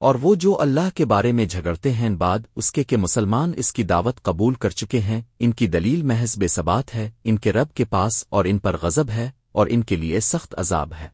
اور وہ جو اللہ کے بارے میں جھگڑتے ہیں بعد اس کے کہ مسلمان اس کی دعوت قبول کر چکے ہیں، ان کی دلیل محض بے ثبات ہے، ان کے رب کے پاس اور ان پر غضب ہے، اور ان کے لیے سخت عذاب ہے۔